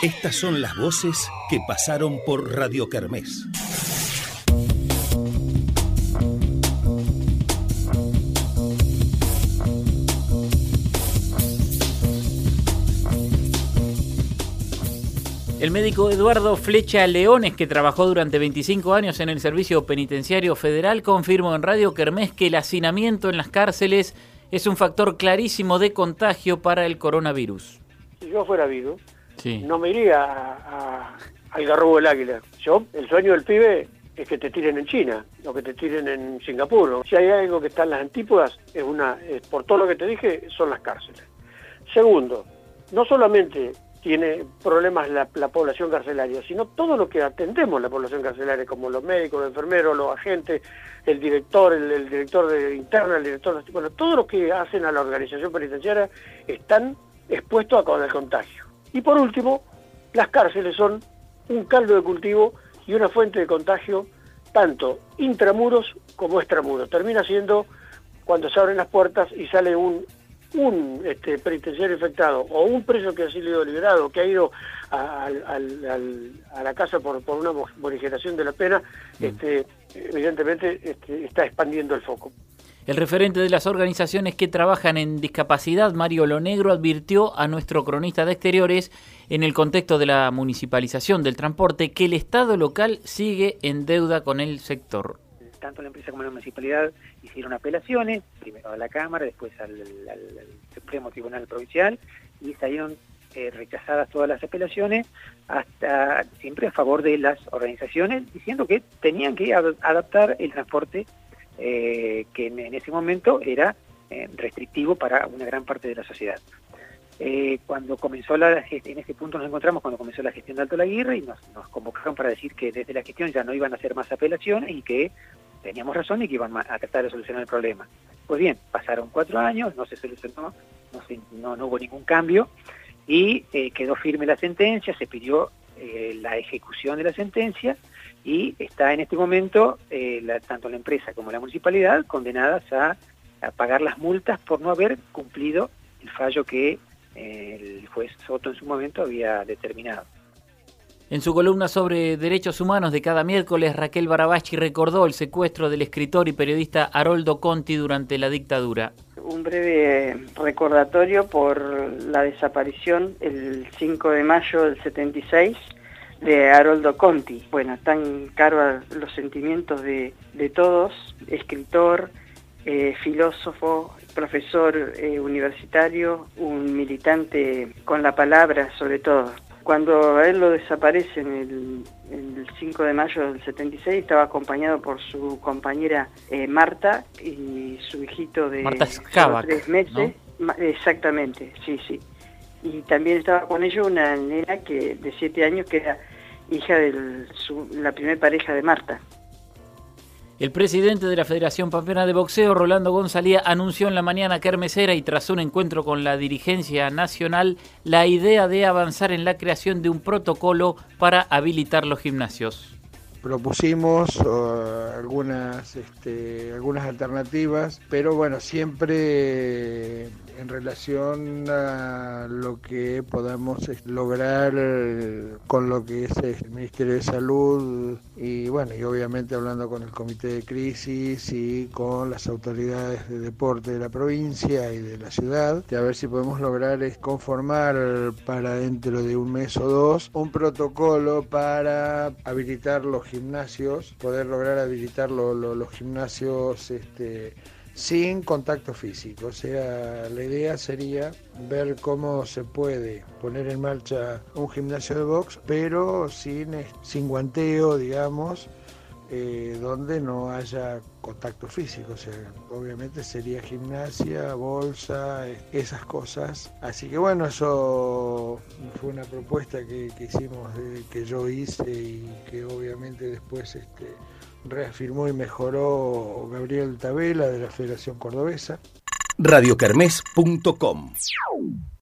Estas son las voces que pasaron por Radio Kermés. El médico Eduardo Flecha Leones, que trabajó durante 25 años en el Servicio Penitenciario Federal, confirmó en Radio Kermés que el hacinamiento en las cárceles es un factor clarísimo de contagio para el coronavirus. Si yo fuera no me iría a, al garrobo del águila. Yo, el sueño del pibe es que te tiren en China o que te tiren en Singapur. Si hay algo que está en las antípodas, es una, por todo lo que te dije, son las cárceles. Segundo, no solamente tiene problemas la, población carcelaria, sino todo lo que atendemos la población carcelaria, como los médicos, los enfermeros, los agentes, el director, el, director de interna, el director. Bueno, todo lo que hacen a la organización penitenciaria están expuestos a con el contagio. Y por último, las cárceles son un caldo de cultivo y una fuente de contagio tanto intramuros como extramuros. Termina siendo cuando se abren las puertas y sale un un este, penitenciario infectado o un preso que ha sido liberado, que ha ido a, la casa por, una morigeración de la pena, mm. este, evidentemente este, está expandiendo el foco. El referente de las organizaciones que trabajan en discapacidad, Mario Lonegro, advirtió a nuestro cronista de exteriores, en el contexto de la municipalización del transporte, que el Estado local sigue en deuda con el sector. Tanto la empresa como la municipalidad hicieron apelaciones, primero a la Cámara, después al, Supremo Tribunal Provincial, y salieron eh, rechazadas todas las apelaciones, hasta siempre a favor de las organizaciones, diciendo que tenían que adaptar el transporte eh, que en, ese momento era eh, restrictivo para una gran parte de la sociedad. cuando comenzó la en ese punto nos encontramos cuando comenzó la gestión de Alto Laguirre y nos, convocaron para decir que desde la gestión ya no iban a hacer más apelaciones y que teníamos razón y que iban a tratar de solucionar el problema. Pues bien, pasaron cuatro años, no se solucionó, no, no, hubo ningún cambio y eh, quedó firme la sentencia, se pidió eh, la ejecución de la sentencia y está en este momento eh, tanto la empresa como la municipalidad condenadas a, a, pagar las multas por no haber cumplido el fallo que el juez Soto en su momento había determinado. En su columna sobre derechos humanos de cada miércoles, Raquel Barabachi recordó el secuestro del escritor y periodista Haroldo Conti durante la dictadura. Un breve recordatorio por la desaparición el 5 de mayo del 76 de Haroldo Conti. Bueno, están caro los sentimientos de, todos, escritor, eh, filósofo, profesor eh, universitario, un militante con la palabra sobre todo. Cuando él lo desaparece en el, 5 de mayo del 76, estaba acompañado por su compañera eh, Marta y su hijito de tres meses. Exactamente, sí, sí. Y también estaba con ellos una nena que de siete años que era hija de la primera pareja de Marta. El presidente de la Federación Pampeana de Boxeo, Rolando González, anunció en la mañana kermesera y tras un encuentro con la dirigencia nacional la idea de avanzar en la creación de un protocolo para habilitar los gimnasios propusimos uh, algunas, este, algunas alternativas, pero bueno, siempre en relación a lo que podamos lograr con lo que es el Ministerio de Salud y bueno, y obviamente hablando con el Comité de Crisis y con las autoridades de deporte de la provincia y de la ciudad, a ver si podemos lograr conformar para dentro de un mes o dos un protocolo para habilitar los gimnasios, poder lograr habilitar los gimnasios este, sin contacto físico. O sea, la idea sería ver cómo se puede poner en marcha un gimnasio de box, pero sin, sin guanteo, digamos, eh, donde no haya contacto físico. O sea, obviamente sería gimnasia, bolsa, esas cosas. Así que bueno, eso fue una propuesta que, hicimos, que yo hice y que obviamente después este, reafirmó y mejoró Gabriel Tabela de la Federación Cordobesa. radiocarmes.com